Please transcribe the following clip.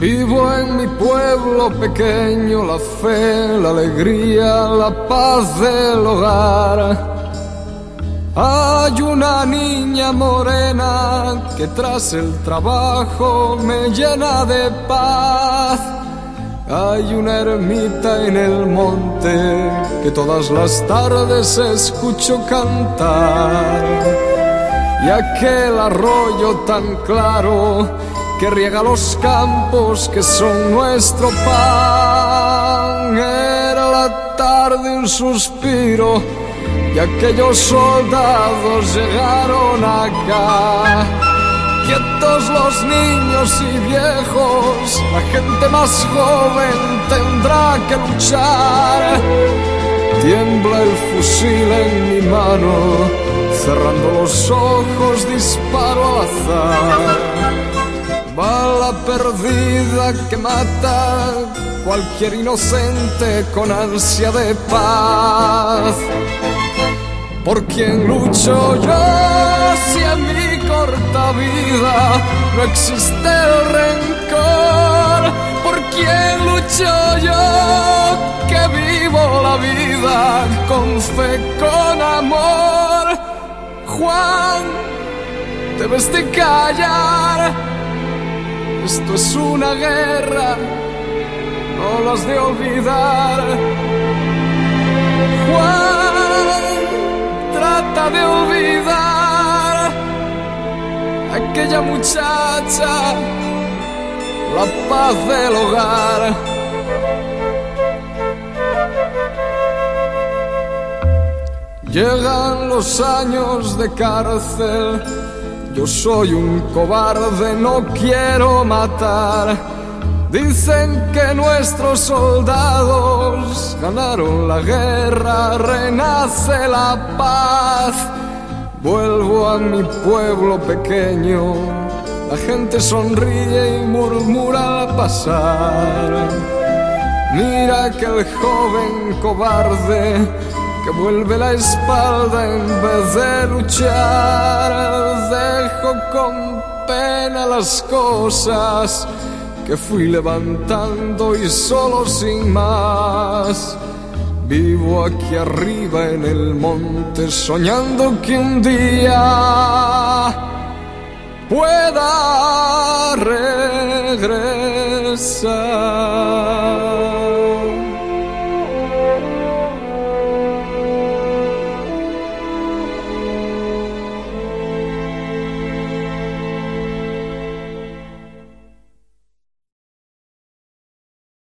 Vivo en mi pueblo pequeño la fe, la alegría, la paz del hogar. Hay una niña morena que tras el trabajo me llena de paz. Hay una ermita en el monte que todas las tardes escucho cantar. Y aquel arroyo tan claro que riega los campos que son nuestro pan. Era la tarde un suspiro y aquellos soldados llegaron acá. Quietos los niños y viejos, la gente más joven tendrá que luchar. Tiembla el fusil en mi mano, cerrando los ojos disparo al azar. Perdida que mata cualquier inocente con ansia de paz. ¿Por quién lucho yo si en mi corta vida no existe el rencor? ¿Por quién lucho yo que vivo la vida con fe, con amor? Juan, debes de callar. Esto es una guerra, no lo has de olvidar. Juan, trata de olvidar aquella muchacha, la paz del hogar. Llegan los años de cárcel, yo soy un cobarde, no quiero matar. Dicen que nuestros soldados ganaron la guerra, renace la paz. Vuelvo a mi pueblo pequeño, la gente sonríe y murmura al pasar. Mira aquel joven cobarde que vuelve la espalda en vez de luchar con pena las cosas que fui levantando y solo sin más. Vivo aquí arriba en el monte soñando que un día pueda regresar.